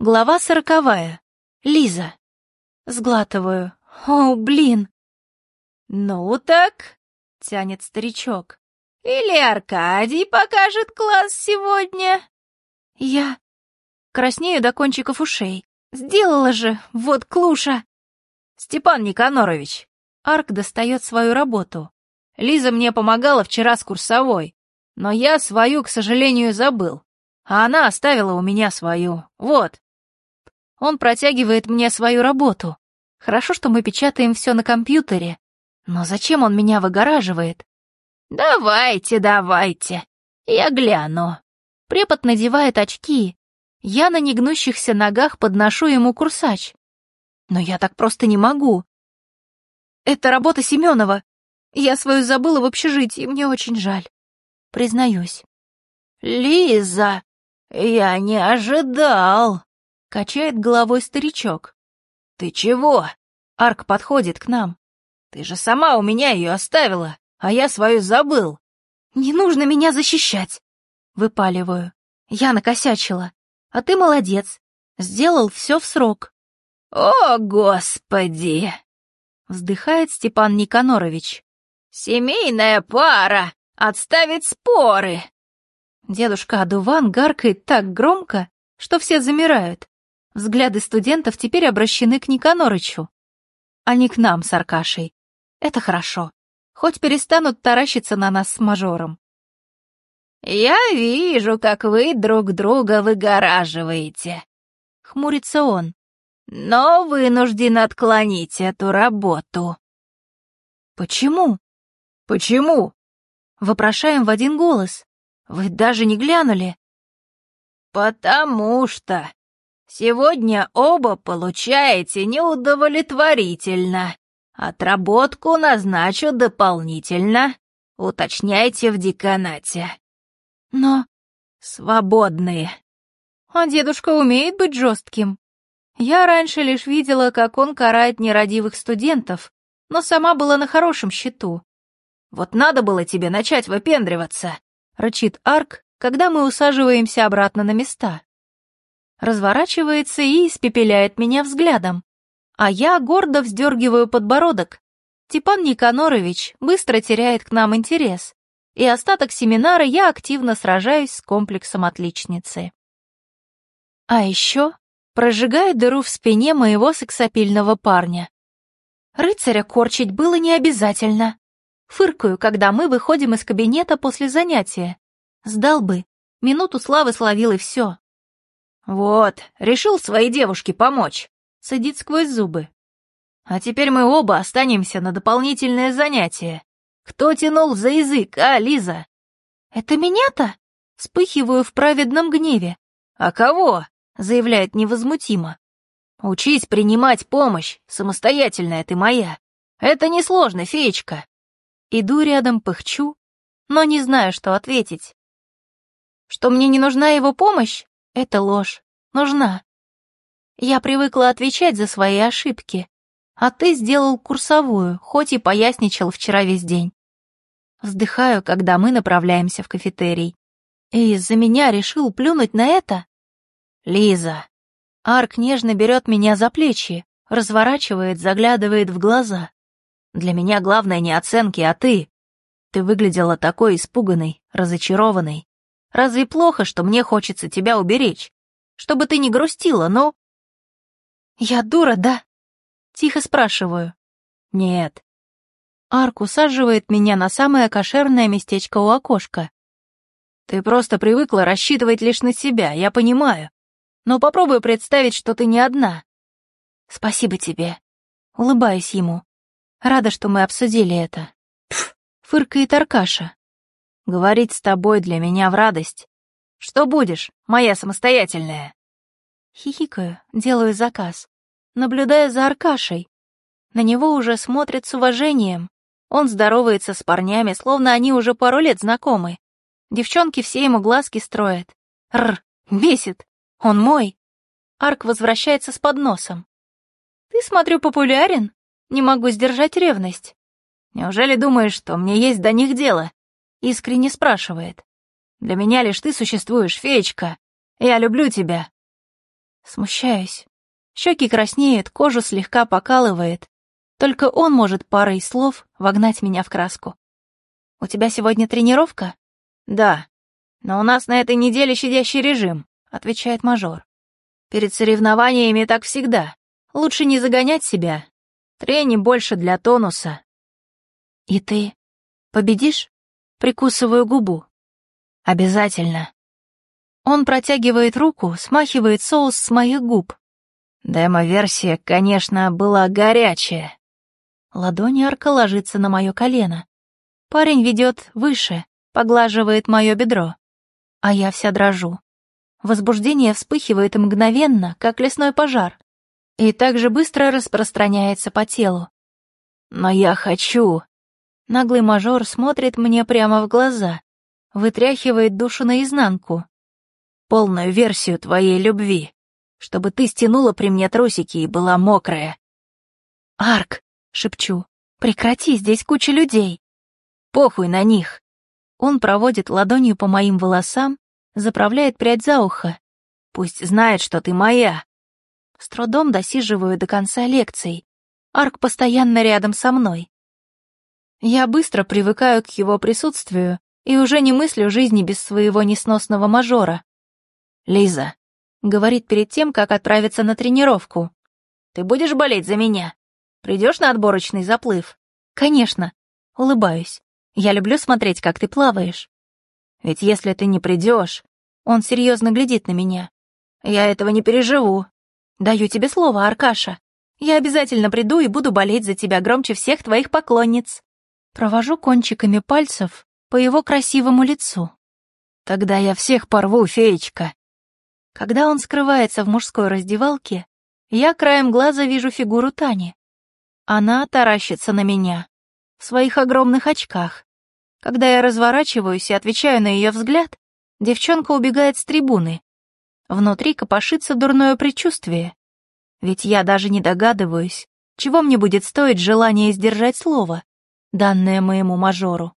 Глава сороковая. Лиза. Сглатываю. О, блин. «Ну так?» — тянет старичок. «Или Аркадий покажет класс сегодня?» Я краснею до кончиков ушей. Сделала же, вот клуша. «Степан Никанорович!» Арк достает свою работу. «Лиза мне помогала вчера с курсовой, но я свою, к сожалению, забыл, а она оставила у меня свою. Вот». Он протягивает мне свою работу. Хорошо, что мы печатаем все на компьютере. Но зачем он меня выгораживает? «Давайте, давайте, я гляну». Препод надевает очки. Я на негнущихся ногах подношу ему курсач. Но я так просто не могу. Это работа Семенова. Я свою забыла в общежитии, мне очень жаль. Признаюсь. «Лиза, я не ожидал», — качает головой старичок. «Ты чего?» Арк подходит к нам. «Ты же сама у меня ее оставила, а я свою забыл». «Не нужно меня защищать!» Выпаливаю. Я накосячила. А ты молодец. Сделал все в срок. «О, Господи!» Вздыхает Степан Никанорович. «Семейная пара! Отставить споры!» Дедушка Адуван гаркает так громко, что все замирают. Взгляды студентов теперь обращены к Никанорычу, а не к нам с Аркашей. Это хорошо. Хоть перестанут таращиться на нас с мажором. «Я вижу, как вы друг друга выгораживаете», — хмурится он. «Но вынужден отклонить эту работу». «Почему?» «Почему?» — вопрошаем в один голос. «Вы даже не глянули?» «Потому что сегодня оба получаете неудовлетворительно. Отработку назначу дополнительно. Уточняйте в деканате». «Но...» «Свободные». «А дедушка умеет быть жестким?» Я раньше лишь видела, как он карает нерадивых студентов, но сама была на хорошем счету. «Вот надо было тебе начать выпендриваться», — рычит Арк, когда мы усаживаемся обратно на места. Разворачивается и испепеляет меня взглядом. А я гордо вздергиваю подбородок. Степан Никанорович быстро теряет к нам интерес, и остаток семинара я активно сражаюсь с комплексом отличницы. А еще прожигаю дыру в спине моего сексапильного парня. Рыцаря корчить было не обязательно. Фыркаю, когда мы выходим из кабинета после занятия. Сдал бы. Минуту славы словил и все. Вот, решил своей девушке помочь. Садит сквозь зубы. А теперь мы оба останемся на дополнительное занятие. Кто тянул за язык, а, Лиза? Это меня-то? Вспыхиваю в праведном гневе. А кого? Заявляет невозмутимо. Учись принимать помощь, самостоятельная ты моя. Это несложно, феечка. Иду рядом, пыхчу, но не знаю, что ответить. Что мне не нужна его помощь? Это ложь. Нужна. Я привыкла отвечать за свои ошибки, а ты сделал курсовую, хоть и поясничал вчера весь день. Вздыхаю, когда мы направляемся в кафетерий. И из-за меня решил плюнуть на это? Лиза. Арк нежно берет меня за плечи, разворачивает, заглядывает в глаза. Для меня главное не оценки, а ты. Ты выглядела такой испуганной, разочарованной. Разве плохо, что мне хочется тебя уберечь? Чтобы ты не грустила, но... Я дура, да? Тихо спрашиваю. Нет. Арк усаживает меня на самое кошерное местечко у окошка. Ты просто привыкла рассчитывать лишь на себя, я понимаю. Но попробуй представить, что ты не одна. Спасибо тебе. Улыбаюсь ему. Рада, что мы обсудили это. Фыркает Аркаша. Говорить с тобой для меня в радость. Что будешь, моя самостоятельная?» Хихикаю, делаю заказ. Наблюдая за Аркашей. На него уже смотрят с уважением. Он здоровается с парнями, словно они уже пару лет знакомы. Девчонки все ему глазки строят. Р, бесит. Он мой. Арк возвращается с подносом. «Ты, смотрю, популярен? Не могу сдержать ревность. Неужели думаешь, что мне есть до них дело?» Искренне спрашивает. «Для меня лишь ты существуешь, феечка. Я люблю тебя». Смущаюсь. Щеки краснеют, кожу слегка покалывает. Только он может парой слов вогнать меня в краску. «У тебя сегодня тренировка?» «Да. Но у нас на этой неделе щадящий режим», — отвечает мажор. «Перед соревнованиями так всегда. Лучше не загонять себя. Тренинг больше для тонуса». «И ты победишь?» Прикусываю губу. «Обязательно». Он протягивает руку, смахивает соус с моих губ. Демо-версия, конечно, была горячая. Ладонь Арка ложится на мое колено. Парень ведет выше, поглаживает мое бедро. А я вся дрожу. Возбуждение вспыхивает мгновенно, как лесной пожар, и также быстро распространяется по телу. Но я хочу. Наглый мажор смотрит мне прямо в глаза, вытряхивает душу наизнанку. Полную версию твоей любви, чтобы ты стянула при мне трусики и была мокрая. «Арк!» — шепчу. «Прекрати, здесь куча людей!» «Похуй на них!» Он проводит ладонью по моим волосам, заправляет прядь за ухо. «Пусть знает, что ты моя!» С трудом досиживаю до конца лекций. Арк постоянно рядом со мной. Я быстро привыкаю к его присутствию и уже не мыслю жизни без своего несносного мажора. «Лиза», — говорит перед тем, как отправиться на тренировку, «ты будешь болеть за меня? Придешь на отборочный заплыв?» «Конечно», — улыбаюсь. «Я люблю смотреть, как ты плаваешь». «Ведь если ты не придешь...» Он серьезно глядит на меня. «Я этого не переживу». «Даю тебе слово, Аркаша. Я обязательно приду и буду болеть за тебя громче всех твоих поклонниц». Провожу кончиками пальцев по его красивому лицу. Тогда я всех порву, феечка. Когда он скрывается в мужской раздевалке, я краем глаза вижу фигуру Тани. Она таращится на меня в своих огромных очках. Когда я разворачиваюсь и отвечаю на ее взгляд, девчонка убегает с трибуны. Внутри копошится дурное предчувствие. Ведь я даже не догадываюсь, чего мне будет стоить желание сдержать слово данное моему мажору.